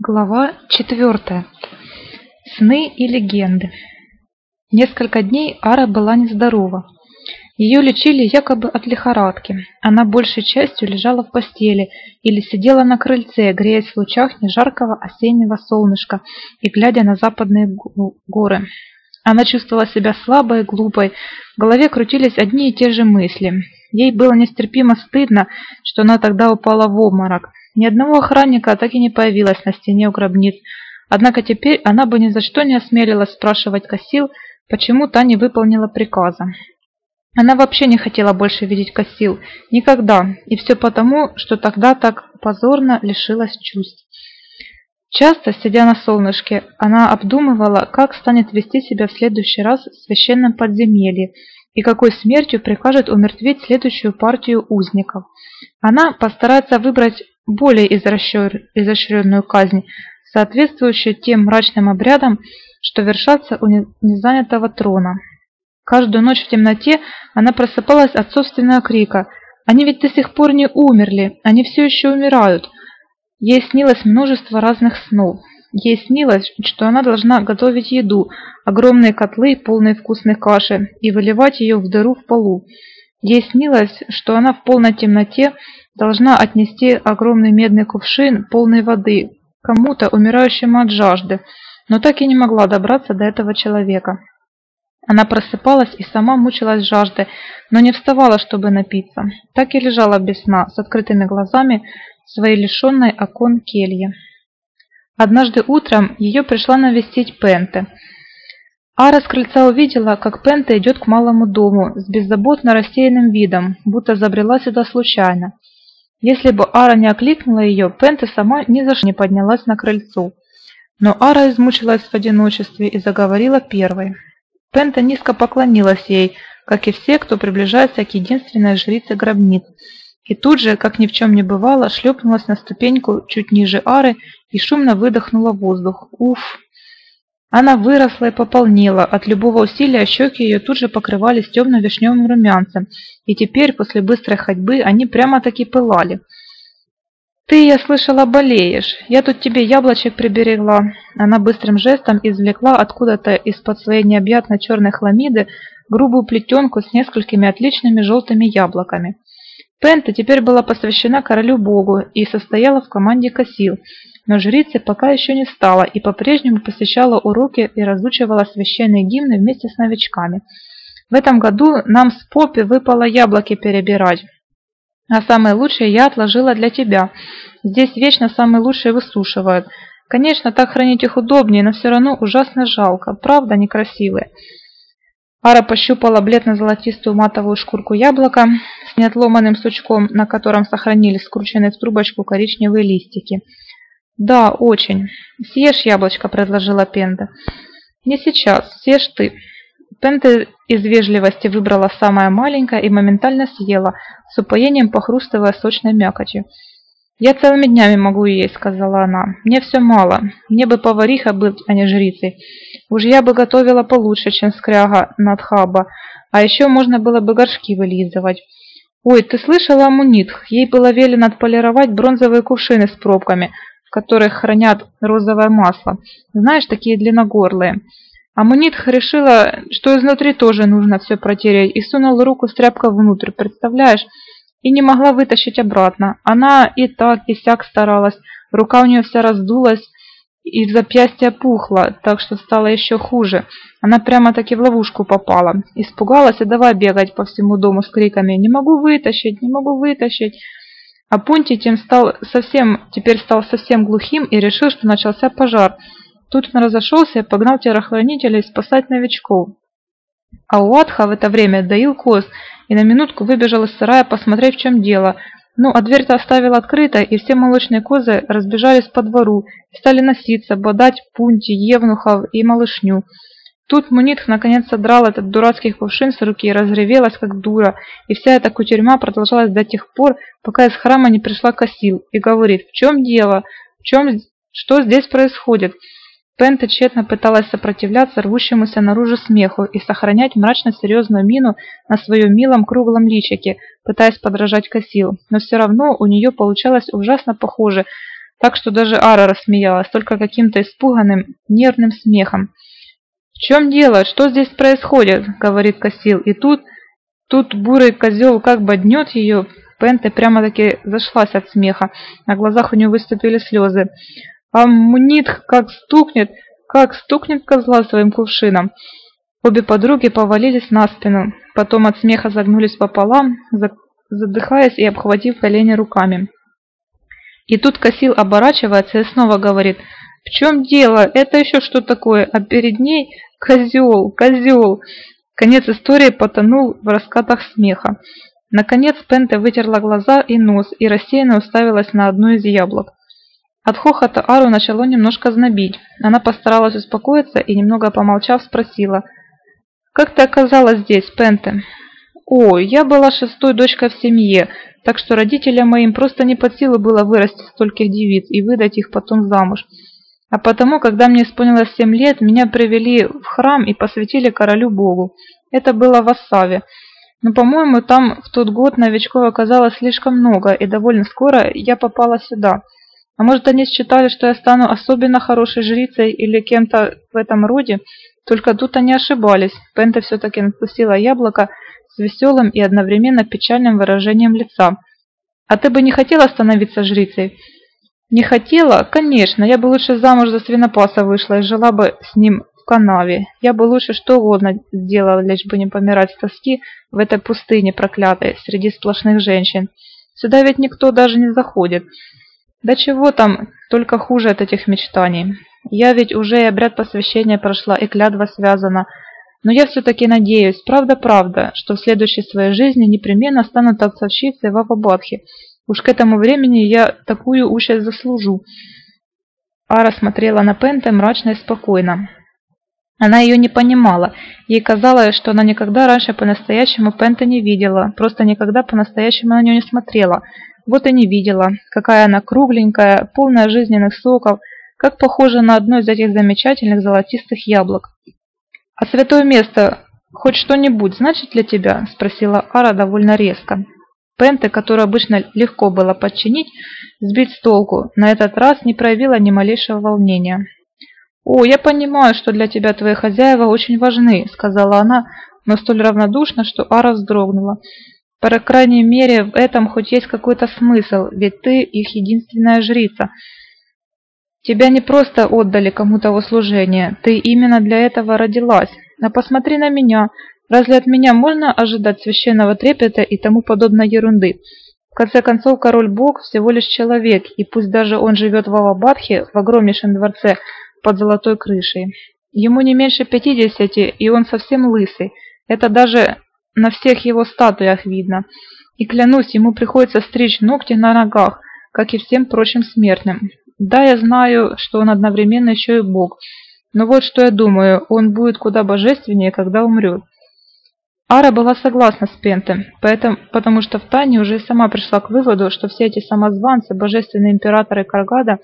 Глава четвертая. Сны и легенды. Несколько дней Ара была нездорова. Ее лечили якобы от лихорадки. Она большей частью лежала в постели или сидела на крыльце, греясь в лучах нежаркого осеннего солнышка и глядя на западные горы. Она чувствовала себя слабой глупой, в голове крутились одни и те же мысли. Ей было нестерпимо стыдно, что она тогда упала в обморок. Ни одного охранника так и не появилось на стене у гробниц, однако теперь она бы ни за что не осмелилась спрашивать Кассил, почему та не выполнила приказа. Она вообще не хотела больше видеть Кассил, никогда, и все потому, что тогда так позорно лишилась чувств. Часто, сидя на солнышке, она обдумывала, как станет вести себя в следующий раз в священном подземелье и какой смертью прикажет умертвить следующую партию узников. Она постарается выбрать более изощренную казнь, соответствующую тем мрачным обрядам, что вершатся у незанятого трона. Каждую ночь в темноте она просыпалась от собственного крика. «Они ведь до сих пор не умерли, они все еще умирают!» Ей снилось множество разных снов. Ей снилось, что она должна готовить еду, огромные котлы, полные вкусной каши, и выливать ее в дыру в полу. Ей снилось, что она в полной темноте должна отнести огромный медный кувшин, полный воды, кому-то, умирающему от жажды, но так и не могла добраться до этого человека. Она просыпалась и сама мучилась жаждой, но не вставала, чтобы напиться. Так и лежала без сна, с открытыми глазами, в своей лишенной окон келье. Однажды утром ее пришла навестить Пенте. Ара с крыльца увидела, как Пенте идет к малому дому с беззаботно рассеянным видом, будто забрела сюда случайно. Если бы Ара не окликнула ее, Пенте сама ни за что не поднялась на крыльцо. Но Ара измучилась в одиночестве и заговорила первой. Пента низко поклонилась ей, как и все, кто приближается к единственной жрице гробниц, и тут же, как ни в чем не бывало, шлепнулась на ступеньку чуть ниже Ары и шумно выдохнула воздух. Уф! Она выросла и пополнела, от любого усилия щеки ее тут же покрывались темно-вишневым румянцем, и теперь, после быстрой ходьбы, они прямо-таки пылали. «Ты, я слышала, болеешь. Я тут тебе яблочек приберегла». Она быстрым жестом извлекла откуда-то из-под своей необъятной черной хламиды грубую плетенку с несколькими отличными желтыми яблоками. Пента теперь была посвящена королю-богу и состояла в команде Косил, но жрицей пока еще не стала и по-прежнему посещала уроки и разучивала священные гимны вместе с новичками. В этом году нам с Поппи выпало яблоки перебирать, а самые лучшие я отложила для тебя. Здесь вечно самые лучшие высушивают. Конечно, так хранить их удобнее, но все равно ужасно жалко, правда некрасивые. Ара пощупала бледно-золотистую матовую шкурку яблока с неотломанным сучком, на котором сохранились скрученные в трубочку коричневые листики. «Да, очень. Съешь яблочко», — предложила Пенда. «Не сейчас. Съешь ты». Пенда из вежливости выбрала самое маленькое и моментально съела, с упоением похрустывая сочной мякотью. «Я целыми днями могу есть», — сказала она. «Мне все мало. Мне бы повариха быть, а не жрицей. Уж я бы готовила получше, чем скряга Надхаба, а еще можно было бы горшки вылизывать». «Ой, ты слышала о Мунитх? Ей было велено отполировать бронзовые кувшины с пробками, в которых хранят розовое масло. Знаешь, такие длинногорлые. А Мунитх решила, что изнутри тоже нужно все протереть, и сунула руку с тряпкой внутрь, представляешь? И не могла вытащить обратно. Она и так, и сяк старалась, рука у нее вся раздулась, и в запястье пухло, так что стало еще хуже. Она прямо-таки в ловушку попала. Испугалась и давай бегать по всему дому с криками «Не могу вытащить! Не могу вытащить!» А Пунти тем стал совсем, теперь стал совсем глухим и решил, что начался пожар. Тут он разошелся и погнал телохранителей спасать новичков. А Уатха в это время доил коз и на минутку выбежал из сарая посмотреть, в чем дело. Ну, а дверь-то оставил открытой, и все молочные козы разбежались по двору и стали носиться, бодать Пунти, Евнухов и малышню. Тут Мунитх наконец содрал этот дурацкий кувшин с руки и разревелась, как дура, и вся эта кутерьма продолжалась до тех пор, пока из храма не пришла Косил и говорит, в чем дело, в чем, что здесь происходит. Пента тщетно пыталась сопротивляться рвущемуся наружу смеху и сохранять мрачно-серьезную мину на своем милом круглом личике, пытаясь подражать Косил, но все равно у нее получалось ужасно похоже, так что даже Ара рассмеялась, только каким-то испуганным, нервным смехом. «В чем дело? Что здесь происходит?» — говорит Косил. И тут, тут бурый козел как боднет ее. Пенте прямо-таки зашлась от смеха. На глазах у нее выступили слезы. А Мунит как стукнет, как стукнет козла своим кувшином. Обе подруги повалились на спину, потом от смеха загнулись пополам, задыхаясь и обхватив колени руками. И тут Косил оборачивается и снова говорит, «В чем дело? Это еще что такое?» А перед ней «Козел! Козел!» Конец истории потонул в раскатах смеха. Наконец Пенте вытерла глаза и нос и рассеянно уставилась на одно из яблок. От хохота Ару начало немножко знобить. Она постаралась успокоиться и, немного помолчав, спросила, «Как ты оказалась здесь, Пенте?» «О, я была шестой дочкой в семье, так что родителям моим просто не под силу было вырастить стольких девиц и выдать их потом замуж. А потому, когда мне исполнилось семь лет, меня привели в храм и посвятили королю Богу. Это было в Ассаве. Но, по-моему, там в тот год новичков оказалось слишком много, и довольно скоро я попала сюда. А может, они считали, что я стану особенно хорошей жрицей или кем-то в этом роде? Только тут они ошибались. Пента все-таки надкусила яблоко с веселым и одновременно печальным выражением лица. «А ты бы не хотела становиться жрицей?» Не хотела? Конечно, я бы лучше замуж за свинопаса вышла и жила бы с ним в канаве. Я бы лучше что угодно сделала, лишь бы не помирать с тоски в этой пустыне проклятой, среди сплошных женщин. Сюда ведь никто даже не заходит. Да чего там, только хуже от этих мечтаний. Я ведь уже и обряд посвящения прошла, и клятва связана. Но я все-таки надеюсь, правда-правда, что в следующей своей жизни непременно стану танцовщицей в Авабадхе, Уж к этому времени я такую участь заслужу. Ара смотрела на Пенте мрачно и спокойно. Она ее не понимала. Ей казалось, что она никогда раньше по-настоящему Пенте не видела, просто никогда по-настоящему на нее не смотрела. Вот и не видела, какая она кругленькая, полная жизненных соков, как похожа на одно из этих замечательных золотистых яблок. «А святое место хоть что-нибудь значит для тебя?» – спросила Ара довольно резко. Пенте, которую обычно легко было подчинить, сбить с толку, на этот раз не проявила ни малейшего волнения. «О, я понимаю, что для тебя твои хозяева очень важны», — сказала она, но столь равнодушно, что Ара вздрогнула. «По крайней мере, в этом хоть есть какой-то смысл, ведь ты их единственная жрица. Тебя не просто отдали кому-то в услужение, ты именно для этого родилась. А посмотри на меня, Разве от меня можно ожидать священного трепета и тому подобной ерунды? В конце концов, король-бог всего лишь человек, и пусть даже он живет в Алабадхе, в огромнейшем дворце под золотой крышей. Ему не меньше пятидесяти, и он совсем лысый. Это даже на всех его статуях видно. И клянусь, ему приходится стричь ногти на ногах, как и всем прочим смертным. Да, я знаю, что он одновременно еще и бог. Но вот что я думаю, он будет куда божественнее, когда умрет. Ара была согласна с Пентом, поэтому, потому что в Тане уже и сама пришла к выводу, что все эти самозванцы, божественные императоры Каргада,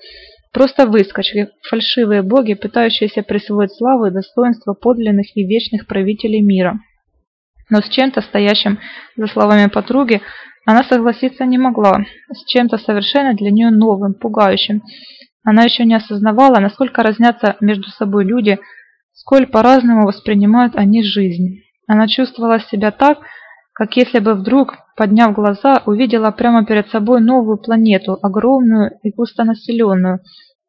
просто выскочки, фальшивые боги, пытающиеся присвоить славу и достоинство подлинных и вечных правителей мира. Но с чем-то стоящим за словами подруги она согласиться не могла, с чем-то совершенно для нее новым, пугающим. Она еще не осознавала, насколько разнятся между собой люди, сколь по-разному воспринимают они жизнь. Она чувствовала себя так, как если бы вдруг, подняв глаза, увидела прямо перед собой новую планету, огромную и густонаселенную,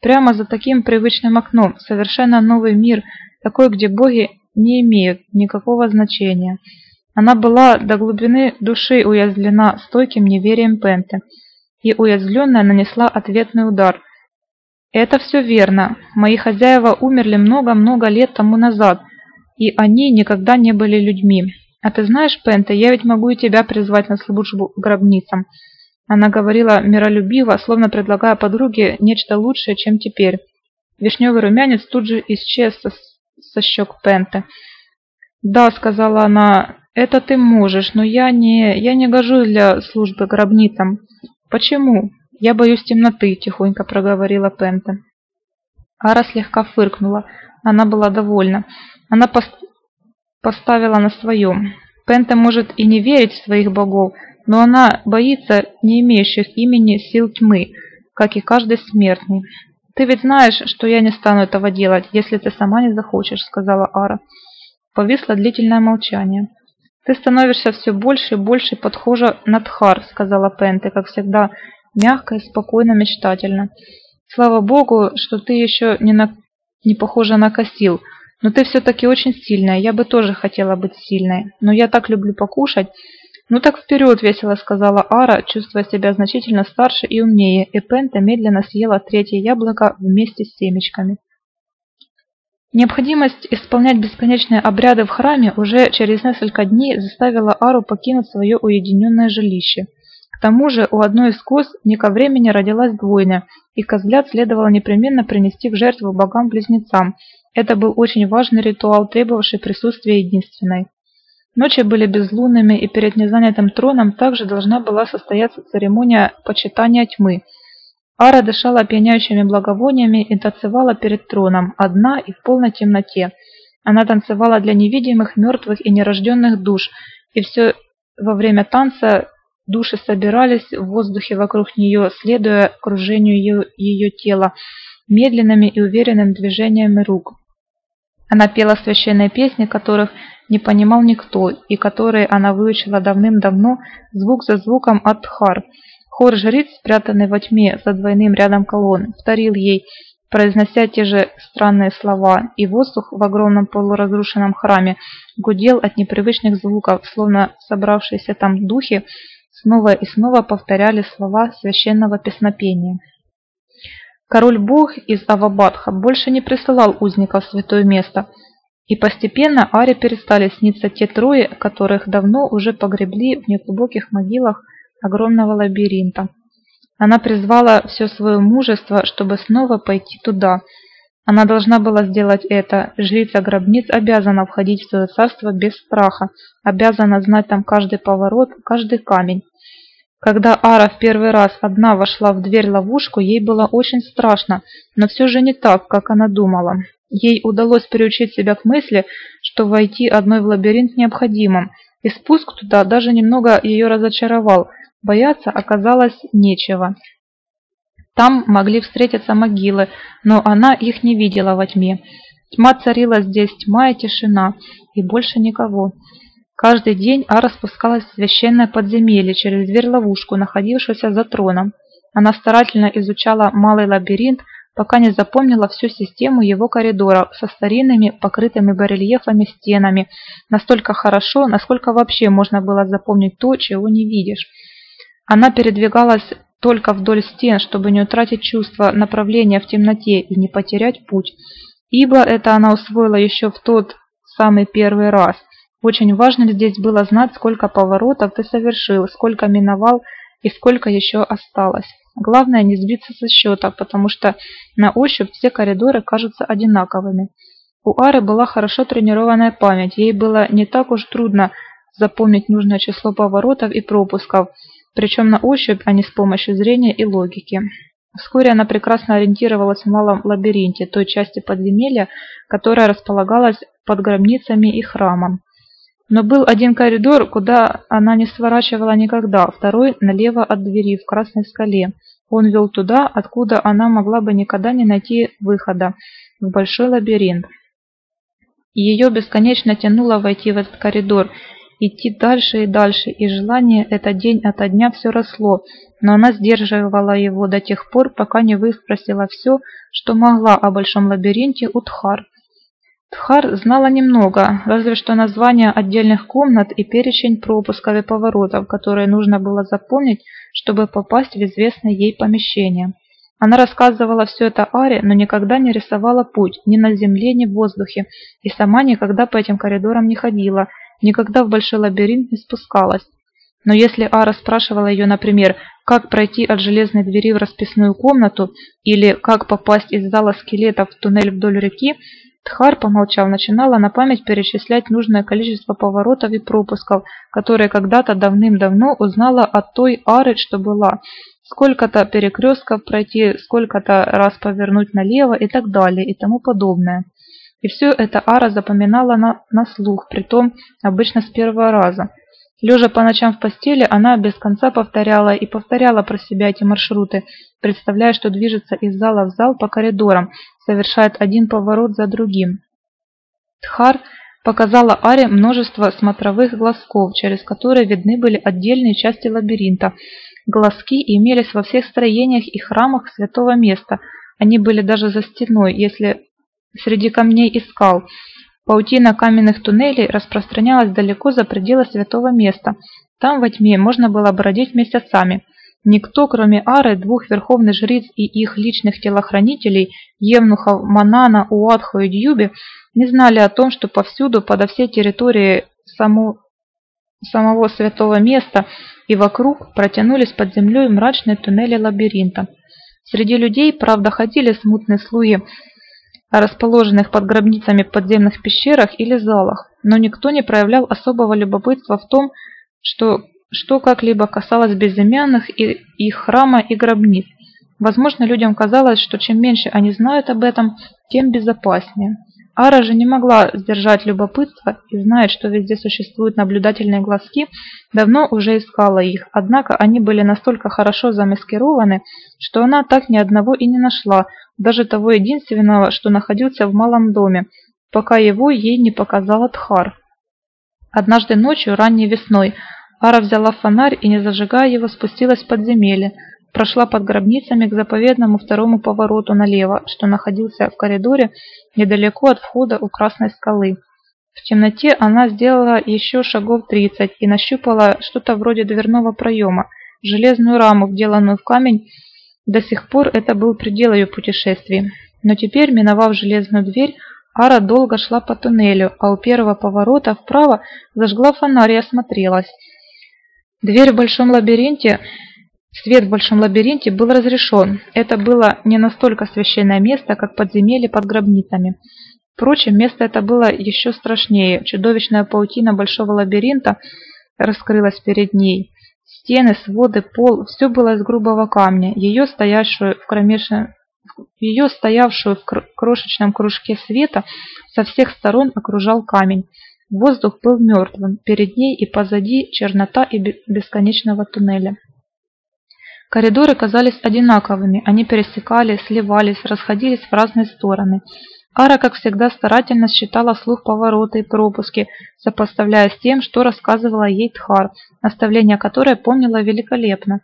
прямо за таким привычным окном, совершенно новый мир, такой, где боги не имеют никакого значения. Она была до глубины души уязвлена стойким неверием Пенте, и уязвленная нанесла ответный удар. «Это все верно. Мои хозяева умерли много-много лет тому назад», и они никогда не были людьми. А ты знаешь, Пента, я ведь могу и тебя призвать на службу гробницам. Она говорила миролюбиво, словно предлагая подруге нечто лучшее, чем теперь. Вишневый румянец тут же исчез со, со щек Пенты. «Да», — сказала она, — «это ты можешь, но я не... я не гожусь для службы гробницам». «Почему?» «Я боюсь темноты», — тихонько проговорила Пента. Ара слегка фыркнула. Она была довольна. Она пост поставила на своем. Пента может и не верить в своих богов, но она боится не имеющих имени сил тьмы. как и каждый смертный. «Ты ведь знаешь, что я не стану этого делать, если ты сама не захочешь», — сказала Ара. Повисло длительное молчание. «Ты становишься все больше и больше подхожа на Тхар», — сказала Пенте, как всегда, мягко и спокойно, мечтательно. «Слава Богу, что ты еще не, на... не похожа на Косил, но ты все-таки очень сильная, я бы тоже хотела быть сильной, но я так люблю покушать». «Ну так вперед!» – весело сказала Ара, чувствуя себя значительно старше и умнее, и Пента медленно съела третье яблоко вместе с семечками. Необходимость исполнять бесконечные обряды в храме уже через несколько дней заставила Ару покинуть свое уединенное жилище. К тому же у одной из коз не ко времени родилась двойня, и козлят следовало непременно принести в жертву богам-близнецам. Это был очень важный ритуал, требовавший присутствия единственной. Ночи были безлунными, и перед незанятым троном также должна была состояться церемония почитания тьмы. Ара дышала опьяняющими благовониями и танцевала перед троном, одна и в полной темноте. Она танцевала для невидимых, мертвых и нерожденных душ, и все во время танца души собирались в воздухе вокруг нее, следуя кружению ее, ее тела, медленными и уверенными движениями рук. Она пела священные песни, которых не понимал никто, и которые она выучила давным-давно звук за звуком от Тхар. Хор жриц, спрятанный во тьме за двойным рядом колонн, повторил ей, произнося те же странные слова, и воздух в огромном полуразрушенном храме гудел от непривычных звуков, словно собравшиеся там духи снова и снова повторяли слова священного песнопения. Король-бог из Авабадха больше не присылал узников в святое место – и постепенно Аре перестали сниться те трое, которых давно уже погребли в неглубоких могилах огромного лабиринта. Она призвала все свое мужество, чтобы снова пойти туда. Она должна была сделать это. Жрица гробниц обязана входить в свое царство без страха, обязана знать там каждый поворот, каждый камень. Когда Ара в первый раз одна вошла в дверь-ловушку, ей было очень страшно, но все же не так, как она думала. Ей удалось приучить себя к мысли, что войти одной в лабиринт необходимо, и спуск туда даже немного ее разочаровал, бояться оказалось нечего. Там могли встретиться могилы, но она их не видела во тьме. Тьма царила здесь, тьма и тишина, и больше никого. Каждый день Ара спускалась в священное подземелье через дверь-ловушку, находившуюся за троном. Она старательно изучала малый лабиринт, пока не запомнила всю систему его коридора со старинными, покрытыми барельефами стенами, настолько хорошо, насколько вообще можно было запомнить то, чего не видишь. Она передвигалась только вдоль стен, чтобы не утратить чувство направления в темноте и не потерять путь, ибо это она усвоила еще в тот самый первый раз. Очень важно здесь было знать, сколько поворотов ты совершил, сколько миновал и сколько еще осталось. Главное не сбиться со счета, потому что на ощупь все коридоры кажутся одинаковыми. У Ары была хорошо тренированная память, ей было не так уж трудно запомнить нужное число поворотов и пропусков, причем на ощупь, а не с помощью зрения и логики. Вскоре она прекрасно ориентировалась в малом лабиринте, той части подземелья, которая располагалась под гробницами и храмом. Но был один коридор, куда она не сворачивала никогда, второй налево от двери в Красной скале. Он вел туда, откуда она могла бы никогда не найти выхода, в большой лабиринт. Ее бесконечно тянуло войти в этот коридор, идти дальше и дальше, и желание это день ото дня все росло, но она сдерживала его до тех пор, пока не выспросила все, что могла о большом лабиринте у Тхар. Тхар знала немного, разве что названия отдельных комнат и перечень пропусков и поворотов, которые нужно было запомнить, чтобы попасть в известное ей помещение. Она рассказывала все это Аре, но никогда не рисовала путь ни на земле, ни в воздухе, и сама никогда по этим коридорам не ходила, никогда в большой лабиринт не спускалась. Но если Ара спрашивала ее, например, как пройти от железной двери в расписную комнату или как попасть из зала скелетов в туннель вдоль реки, Тхар, помолчав, начинала на память перечислять нужное количество поворотов и пропусков, которые когда-то давным-давно узнала от той Ары, что была. Сколько-то перекрестков пройти, сколько-то раз повернуть налево и так далее и тому подобное. И все это Ара запоминала на, на слух, притом обычно с первого раза. Лежа по ночам в постели, она без конца повторяла и повторяла про себя эти маршруты, представляя, что движется из зала в зал по коридорам, совершает один поворот за другим. Тхар показала Аре множество смотровых глазков, через которые видны были отдельные части лабиринта. Глазки имелись во всех строениях и храмах святого места. Они были даже за стеной, если среди камней и скал. Паутина каменных туннелей распространялась далеко за пределы святого места. Там во тьме можно было бродить месяцами. Никто, кроме Ары, двух верховных жриц и их личных телохранителей, Евнухов Манана, Уадху и Дьюби, не знали о том, что повсюду, подо всей территории саму, самого святого места и вокруг протянулись под землей мрачные туннели лабиринта. Среди людей, правда, ходили смутные слуги расположенных под гробницами подземных пещерах или залах, но никто не проявлял особого любопытства в том, что, что как-либо касалось безымянных и их храма и гробниц. Возможно, людям казалось, что чем меньше они знают об этом, тем безопаснее. Ара же не могла сдержать любопытство и знает, что везде существуют наблюдательные глазки, давно уже искала их, однако они были настолько хорошо замаскированы, что она так ни одного и не нашла, даже того единственного, что находился в малом доме, пока его ей не показала Тхар. Однажды ночью, ранней весной, Ара взяла фонарь и, не зажигая его, спустилась в подземелье, прошла под гробницами к заповедному второму повороту налево, что находился в коридоре недалеко от входа у Красной скалы. В темноте она сделала еще шагов 30 и нащупала что-то вроде дверного проема, железную раму, вделанную в камень. До сих пор это был предел ее путешествий. Но теперь, миновав железную дверь, Ара долго шла по туннелю, а у первого поворота вправо зажгла фонарь и осмотрелась. Дверь в большом лабиринте Свет в большом лабиринте был разрешен. Это было не настолько священное место, как подземелье под гробницами. Впрочем, место это было еще страшнее. Чудовищная паутина большого лабиринта раскрылась перед ней. Стены, своды, пол – все было из грубого камня. Ее, стоящую в кромешном ее, стоявшую в крошечном кружке света, со всех сторон окружал камень. Воздух был мертвым, перед ней и позади чернота и бесконечного туннеля. Коридоры казались одинаковыми, они пересекались, сливались, расходились в разные стороны. Ара, как всегда, старательно считала слух повороты и пропуски, сопоставляя с тем, что рассказывала ей Тхар, наставление которое помнила великолепно.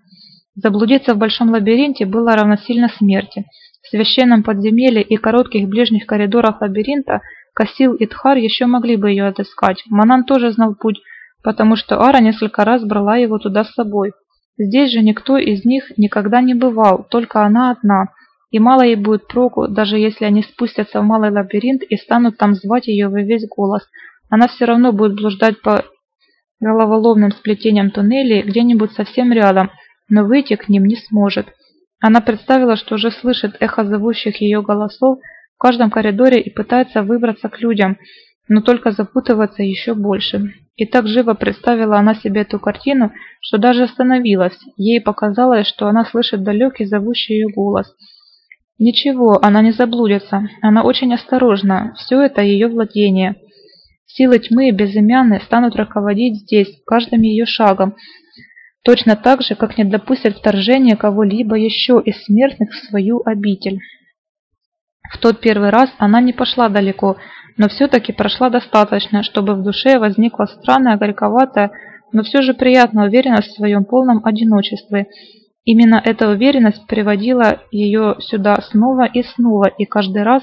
Заблудиться в большом лабиринте было равносильно смерти. В священном подземелье и коротких ближних коридорах лабиринта Касил и Тхар еще могли бы ее отыскать. Манан тоже знал путь, потому что Ара несколько раз брала его туда с собой. Здесь же никто из них никогда не бывал, только она одна, и мало ей будет проку, даже если они спустятся в малый лабиринт и станут там звать ее во весь голос. Она все равно будет блуждать по головоломным сплетениям туннелей где-нибудь совсем рядом, но выйти к ним не сможет. Она представила, что уже слышит эхо зовущих ее голосов в каждом коридоре и пытается выбраться к людям, но только запутываться еще больше. И так живо представила она себе эту картину, что даже остановилась. Ей показалось, что она слышит далекий зовущий ее голос. Ничего, она не заблудится. Она очень осторожна. Все это ее владение. Силы тьмы безымянные станут руководить здесь, каждым ее шагом. Точно так же, как не допустят вторжения кого-либо еще из смертных в свою обитель. В тот первый раз она не пошла далеко, но все-таки прошла достаточно, чтобы в душе возникла странная, горьковатая, но все же приятная уверенность в своем полном одиночестве. Именно эта уверенность приводила ее сюда снова и снова, и каждый раз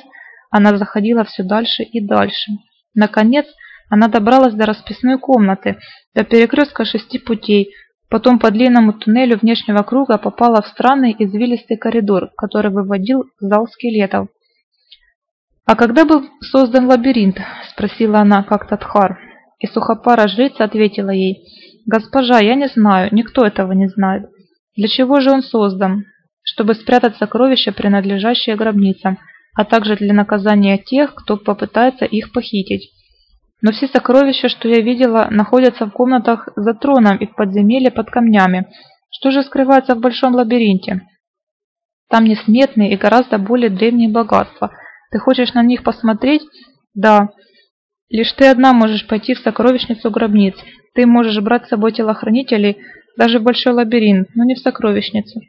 она заходила все дальше и дальше. Наконец, она добралась до расписной комнаты, до перекрестка шести путей, потом по длинному туннелю внешнего круга попала в странный извилистый коридор, который выводил в зал скелетов. «А когда был создан лабиринт?» – спросила она как-то Тхар. И сухопара жрица ответила ей, «Госпожа, я не знаю, никто этого не знает. Для чего же он создан? Чтобы спрятать сокровища, принадлежащие гробницам, а также для наказания тех, кто попытается их похитить. Но все сокровища, что я видела, находятся в комнатах за троном и в подземелье под камнями. Что же скрывается в большом лабиринте? Там несметные и гораздо более древние богатства – ты хочешь на них посмотреть? Да. Лишь ты одна можешь пойти в сокровищницу гробниц. Ты можешь брать с собой телохранителей даже большой лабиринт, но не в сокровищницу.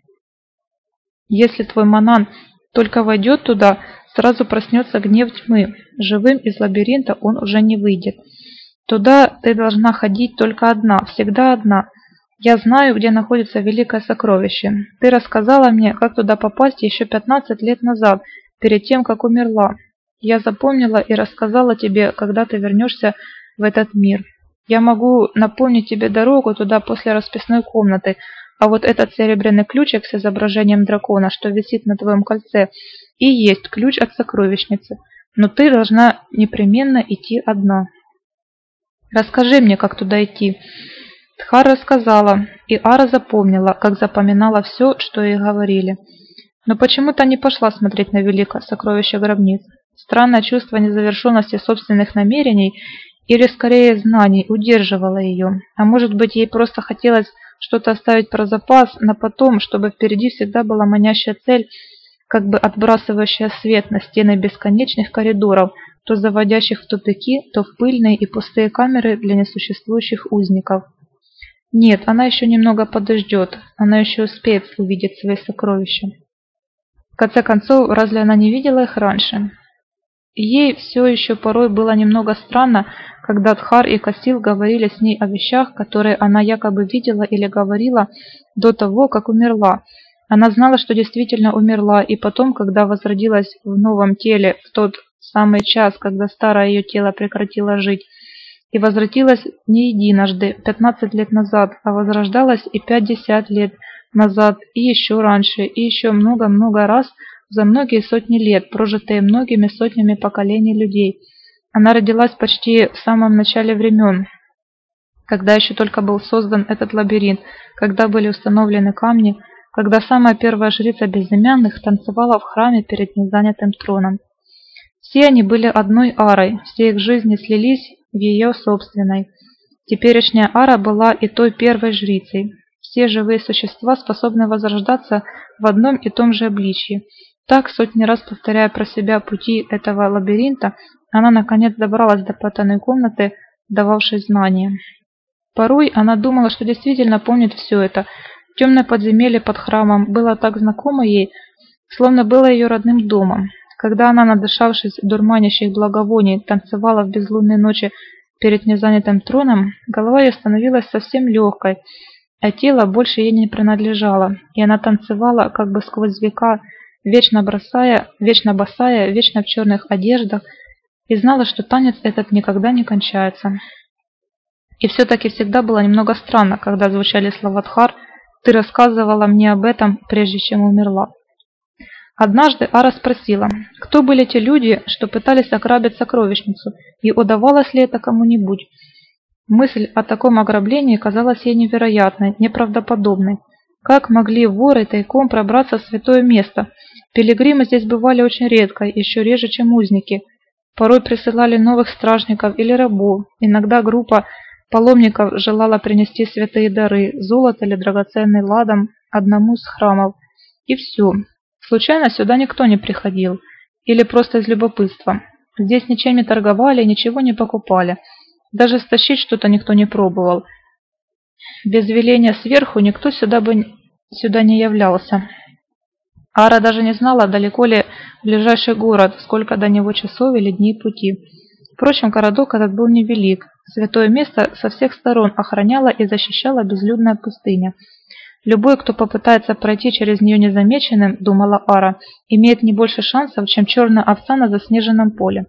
Если твой манан только войдет туда, сразу проснется гнев тьмы. Живым из лабиринта он уже не выйдет. Туда ты должна ходить только одна, всегда одна. Я знаю, где находится великое сокровище. Ты рассказала мне, как туда попасть еще 15 лет назад, перед тем, как умерла. Я запомнила и рассказала тебе, когда ты вернешься в этот мир. Я могу напомнить тебе дорогу туда после расписной комнаты, а вот этот серебряный ключик с изображением дракона, что висит на твоем кольце, и есть ключ от сокровищницы. Но ты должна непременно идти одна. Расскажи мне, как туда идти. Тхар рассказала, и Ара запомнила, как запоминала все, что ей говорили. Но почему-то не пошла смотреть на великое сокровище гробниц. Странное чувство незавершенности собственных намерений или скорее знаний удерживало ее, а может быть ей просто хотелось что-то оставить про запас на потом, чтобы впереди всегда была манящая цель, как бы отбрасывающая свет на стены бесконечных коридоров, то заводящих в тупики, то в пыльные и пустые камеры для несуществующих узников. Нет, она еще немного подождет, она еще успеет увидеть свои сокровища. Конце концов, разве она не видела их раньше? Ей все еще порой было немного странно, когда Тхар и Касил говорили с ней о вещах, которые она якобы видела или говорила до того, как умерла. Она знала, что действительно умерла, и потом, когда возродилась в новом теле, в тот самый час, когда старое ее тело прекратило жить, и возвратилась не единожды, 15 лет назад, а возрождалась и 50 лет назад, и еще раньше, и еще много-много раз – за многие сотни лет, прожитые многими сотнями поколений людей. Она родилась почти в самом начале времен, когда еще только был создан этот лабиринт, когда были установлены камни, когда самая первая жрица безымянных танцевала в храме перед незанятым троном. Все они были одной арой, все их жизни слились в ее собственной. Теперешняя ара была и той первой жрицей. Все живые существа способны возрождаться в одном и том же обличье, так, сотни раз повторяя про себя пути этого лабиринта, она наконец добралась до потайной комнаты, дававшей знания. Порой она думала, что действительно помнит все это. Темное подземелье под храмом было так знакомо ей, словно было ее родным домом. Когда она, надышавшись дурманящих благовоний, танцевала в безлунной ночи перед незанятым троном, голова ее становилась совсем легкой, а тело больше ей не принадлежало, и она танцевала как бы сквозь века, вечно бросая, вечно босая, вечно в черных одеждах, и знала, что танец этот никогда не кончается. И все-таки всегда было немного странно, когда звучали слова Тхар «Ты рассказывала мне об этом, прежде чем умерла». Однажды Ара спросила, кто были те люди, что пытались ограбить сокровищницу, и удавалось ли это кому-нибудь. Мысль о таком ограблении казалась ей невероятной, неправдоподобной. Как могли воры тайком пробраться в святое место? Пилигримы здесь бывали очень редко, еще реже, чем узники. Порой присылали новых стражников или рабов. Иногда группа паломников желала принести святые дары, золото или драгоценный ладом одному из храмов. И все. Случайно сюда никто не приходил. Или просто из любопытства. Здесь ничем не торговали и ничего не покупали. Даже стащить что-то никто не пробовал. Без веления сверху никто сюда бы сюда не являлся. Ара даже не знала, далеко ли ближайший город, сколько до него часов или дней пути. Впрочем, городок этот был невелик. Святое место со всех сторон охраняла и защищала безлюдная пустыня. Любой, кто попытается пройти через нее незамеченным, думала Ара, имеет не больше шансов, чем черная овца на заснеженном поле.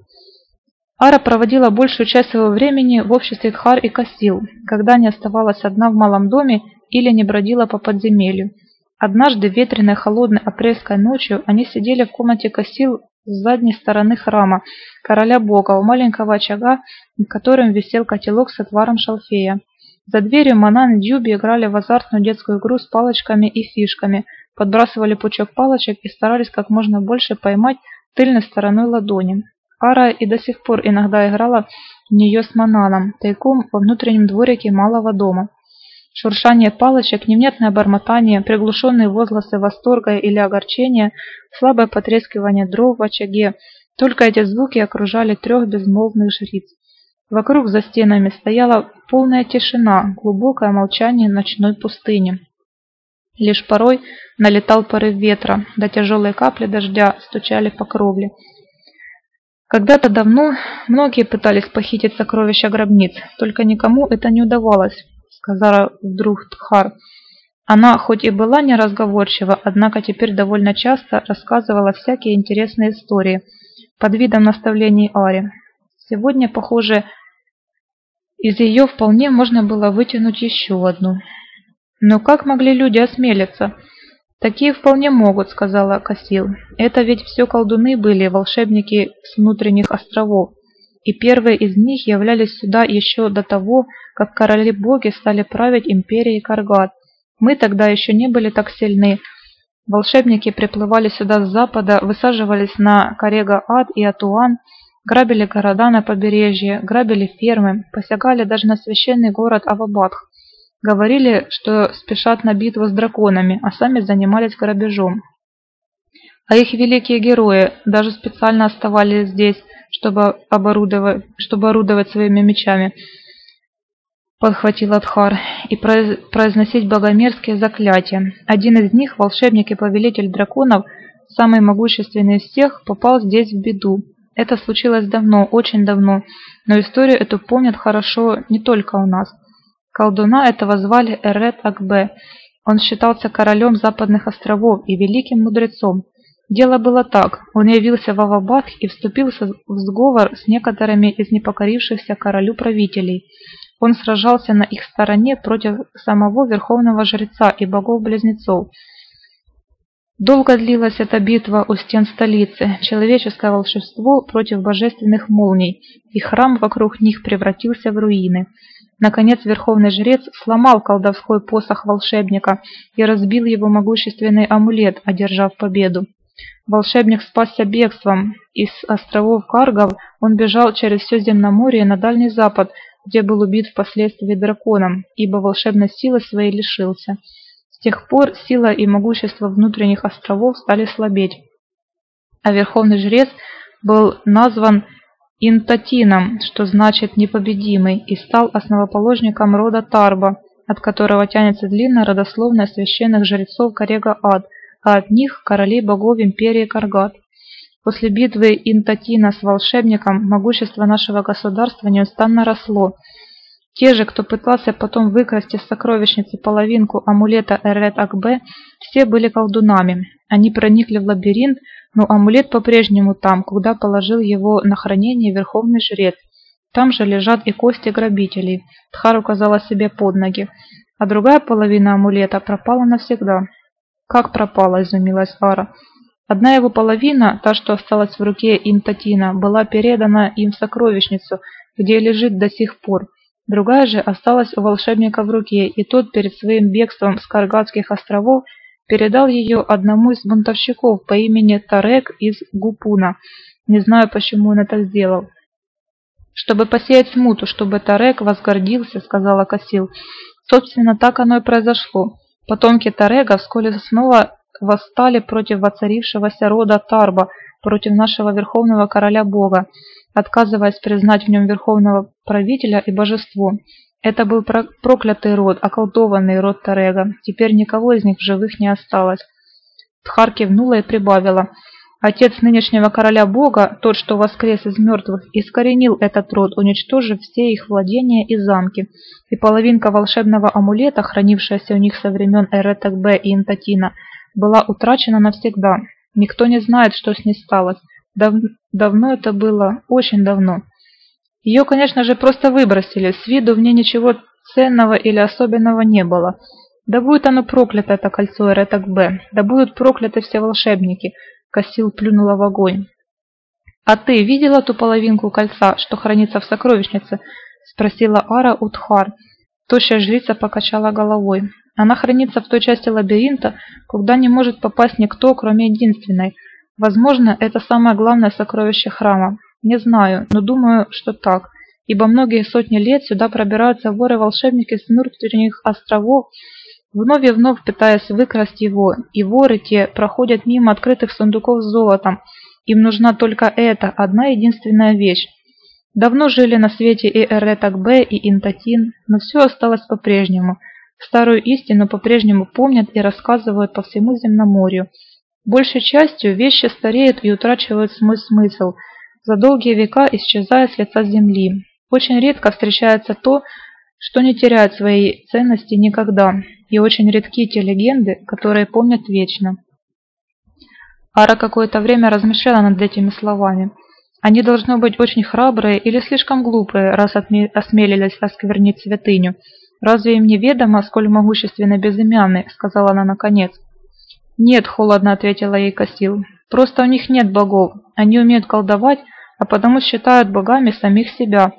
Ара проводила большую часть своего времени в обществе Тхар и Касил, когда не оставалась одна в малом доме или не бродила по подземелью. Однажды ветреной холодной апрельской ночью они сидели в комнате Касил с задней стороны храма, короля бога, у маленького очага, над которым висел котелок с отваром шалфея. За дверью Манан и Дьюби играли в азартную детскую игру с палочками и фишками, подбрасывали пучок палочек и старались как можно больше поймать тыльной стороной ладони. Ара и до сих пор иногда играла в нее с Мананом, тайком во внутреннем дворике малого дома. Шуршание палочек, невнятное бормотание, приглушенные возгласы восторга или огорчения, слабое потрескивание дров в очаге – только эти звуки окружали трех безмолвных жриц. Вокруг за стенами стояла полная тишина, глубокое молчание ночной пустыни. Лишь порой налетал порыв ветра, да тяжелые капли дождя стучали по кровле. Когда-то давно многие пытались похитить сокровища гробниц, только никому это не удавалось, сказала вдруг Тхар. Она хоть и была неразговорчива, однако теперь довольно часто рассказывала всякие интересные истории под видом наставлений Ари. Сегодня, похоже, из ее вполне можно было вытянуть еще одну. Но как могли люди осмелиться? Такие вполне могут, сказала Касил. Это ведь все колдуны были, волшебники с внутренних островов. И первые из них являлись сюда еще до того, как короли-боги стали править империей Каргат. Мы тогда еще не были так сильны. Волшебники приплывали сюда с запада, высаживались на Карега-Ад и Атуан, Грабили города на побережье, грабили фермы, посягали даже на священный город Авабадх. Говорили, что спешат на битву с драконами, а сами занимались грабежом. А их великие герои даже специально оставались здесь, чтобы оборудовать, чтобы орудовать своими мечами, подхватил Адхар, и произносить богомерзкие заклятия. Один из них, волшебник и повелитель драконов, самый могущественный из всех, попал здесь в беду. Это случилось давно, очень давно, но историю эту помнят хорошо не только у нас. Колдуна этого звали Эрет Акбе. Он считался королем западных островов и великим мудрецом. Дело было так. Он явился в Авабад и вступил в сговор с некоторыми из непокорившихся королю правителей. Он сражался на их стороне против самого верховного жреца и богов-близнецов – Долго длилась эта битва у стен столицы, человеческое волшебство против божественных молний, и храм вокруг них превратился в руины. Наконец верховный жрец сломал колдовской посох волшебника и разбил его могущественный амулет, одержав победу. Волшебник спасся бегством. Из островов Каргов он бежал через все земноморье на Дальний Запад, где был убит впоследствии драконом, ибо волшебной силы своей лишился. С тех пор сила и могущество внутренних островов стали слабеть, а верховный жрец был назван Интатином, что значит «непобедимый», и стал основоположником рода Тарба, от которого тянется длинная родословная священных жрецов Карега-Ад, а от них – королей богов империи Каргат. После битвы Интатина с волшебником могущество нашего государства неустанно росло – те же, кто пытался потом выкрасть из сокровищницы половинку амулета Эрет Акбе, все были колдунами. Они проникли в лабиринт, но амулет по-прежнему там, куда положил его на хранение верховный жрец. Там же лежат и кости грабителей. Тхар указала себе под ноги. А другая половина амулета пропала навсегда. «Как пропала?» – изумилась Ара. Одна его половина, та, что осталась в руке Интатина, была передана им в сокровищницу, где лежит до сих пор – Другая же осталась у волшебника в руке, и тот перед своим бегством с Каргатских островов передал ее одному из бунтовщиков по имени Тарек из Гупуна. Не знаю, почему он это сделал. «Чтобы посеять смуту, чтобы Тарек возгордился», — сказала Касил. Собственно, так оно и произошло. Потомки Тарега вскоре снова восстали против воцарившегося рода Тарба, против нашего верховного короля бога отказываясь признать в нем верховного правителя и божество. Это был проклятый род, околдованный род Тарега. Теперь никого из них в живых не осталось. Тхар кивнула и прибавила. Отец нынешнего короля бога, тот, что воскрес из мертвых, искоренил этот род, уничтожив все их владения и замки. И половинка волшебного амулета, хранившаяся у них со времен Эретак-Б и Интатина, была утрачена навсегда. Никто не знает, что с ней сталось. Дав давно это было, очень давно. Ее, конечно же, просто выбросили, с виду в ней ничего ценного или особенного не было. Да будет оно проклято, это кольцо Эретак Б, да будут прокляты все волшебники, Косил плюнула в огонь. «А ты видела ту половинку кольца, что хранится в сокровищнице?» – спросила Ара Утхар. Тощая жрица покачала головой. «Она хранится в той части лабиринта, куда не может попасть никто, кроме единственной – Возможно, это самое главное сокровище храма. Не знаю, но думаю, что так, ибо многие сотни лет сюда пробираются воры-волшебники с внутренних островов, вновь и вновь пытаясь выкрасть его, и воры те проходят мимо открытых сундуков с золотом. Им нужна только эта, одна единственная вещь. Давно жили на свете и Эретак-Б, и Интатин, но все осталось по-прежнему. Старую истину по-прежнему помнят и рассказывают по всему земноморью. Большей частью вещи стареют и утрачивают свой смысл, за долгие века исчезая с лица земли. Очень редко встречается то, что не теряет своей ценности никогда, и очень редки те легенды, которые помнят вечно. Ара какое-то время размышляла над этими словами. Они должны быть очень храбрые или слишком глупые, раз осмелились осквернить святыню. «Разве им не ведомо, сколь могущественны безымянны?» — сказала она наконец. «Нет», — холодно ответила ей Косил. «Просто у них нет богов. Они умеют колдовать, а потому считают богами самих себя.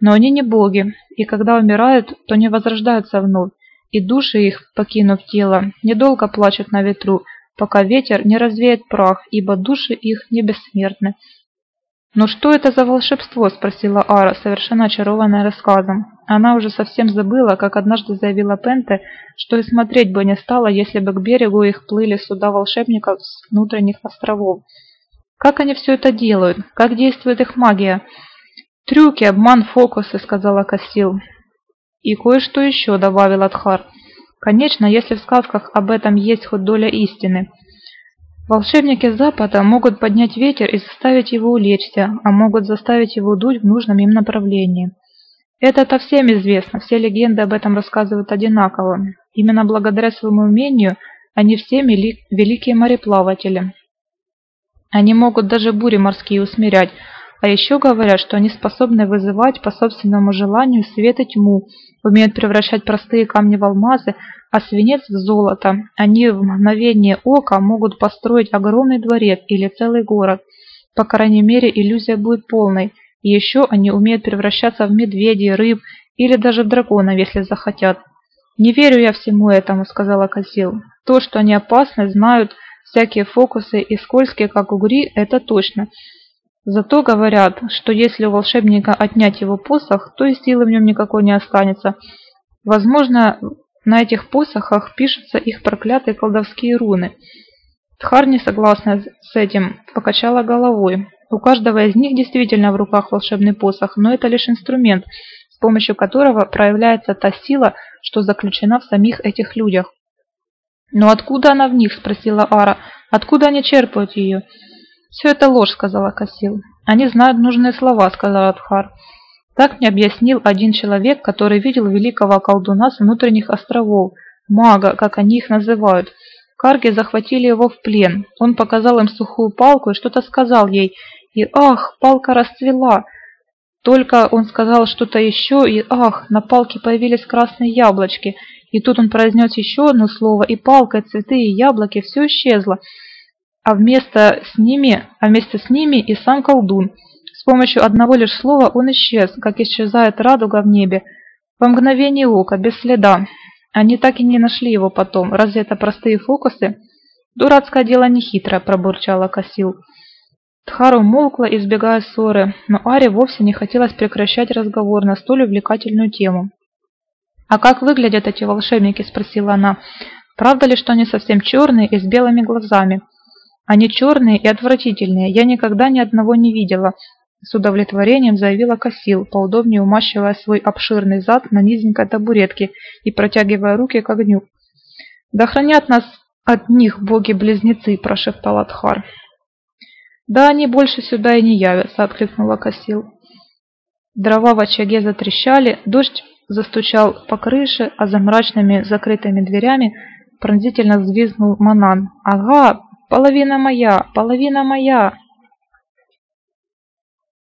Но они не боги, и когда умирают, то не возрождаются вновь, и души их, покинув тело, недолго плачут на ветру, пока ветер не развеет прах, ибо души их не бессмертны. «Но что это за волшебство?» – спросила Ара, совершенно очарованная рассказом. Она уже совсем забыла, как однажды заявила Пенте, что и смотреть бы не стала, если бы к берегу их плыли суда волшебников с внутренних островов. Как они все это делают? Как действует их магия? Трюки, обман, фокусы, сказала Кассил. И кое-что еще, добавил Адхар. Конечно, если в сказках об этом есть хоть доля истины – Волшебники Запада могут поднять ветер и заставить его улечься, а могут заставить его дуть в нужном им направлении. Это-то всем известно, все легенды об этом рассказывают одинаково. Именно благодаря своему умению они все великие мореплаватели. Они могут даже бури морские усмирять, а еще говорят, что они способны вызывать по собственному желанию свет и тьму, умеют превращать простые камни в алмазы, а свинец в золото. Они в мгновение ока могут построить огромный дворец или целый город. По крайней мере, иллюзия будет полной. Еще они умеют превращаться в медведей, рыб или даже в драконов, если захотят. «Не верю я всему этому», — сказала Козил. «То, что они опасны, знают всякие фокусы и скользкие, как угри, это точно. Зато говорят, что если у волшебника отнять его посох, то и силы в нем никакой не останется. Возможно, на этих посохах пишутся их проклятые колдовские руны. Тхар, не согласна с этим, покачала головой. У каждого из них действительно в руках волшебный посох, но это лишь инструмент, с помощью которого проявляется та сила, что заключена в самих этих людях. «Но откуда она в них?» – спросила Ара. «Откуда они черпают ее?» «Все это ложь», — сказала Касил. «Они знают нужные слова», — сказал Адхар. Так мне объяснил один человек, который видел великого колдуна с внутренних островов, мага, как они их называют. Карги захватили его в плен. Он показал им сухую палку и что-то сказал ей. И ах, палка расцвела. Только он сказал что-то еще, и ах, на палке появились красные яблочки. И тут он произнес еще одно слово, и палка, и цветы, и яблоки, все исчезло а вместо с ними, а вместе с ними и сам колдун. С помощью одного лишь слова он исчез, как исчезает радуга в небе, во мгновение ока, без следа. Они так и не нашли его потом. Разве это простые фокусы? Дурацкое дело нехитрое, пробурчала Косил. Тхару молкла, избегая ссоры, но Аре вовсе не хотелось прекращать разговор на столь увлекательную тему. «А как выглядят эти волшебники?» – спросила она. «Правда ли, что они совсем черные и с белыми глазами?» Они черные и отвратительные, я никогда ни одного не видела. С удовлетворением заявила Косил, поудобнее умащивая свой обширный зад на низенькой табуретке и протягивая руки к огню. «Да хранят нас от них боги-близнецы», – прошептал Адхар. «Да они больше сюда и не явятся», – откликнула Косил. Дрова в очаге затрещали, дождь застучал по крыше, а за мрачными закрытыми дверями пронзительно взвизгнул Манан. «Ага, «Половина моя! Половина моя!»